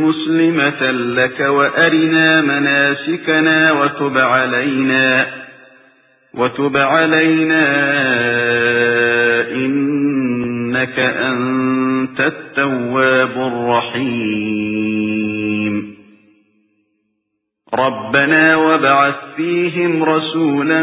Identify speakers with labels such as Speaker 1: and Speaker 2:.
Speaker 1: مُسْلِمَةً لَكَ وَأَرِنَا مَنَاسِكَنَا وَتُبْ عَلَيْنَا وَتُبْ عَلَيْنَا إِنَّكَ أَنْتَ التَّوَّابُ الرَّحِيمُ. رَبَّنَا وَابْعَثْ فِيهِمْ رَسُولًا